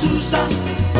susah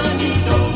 bonito.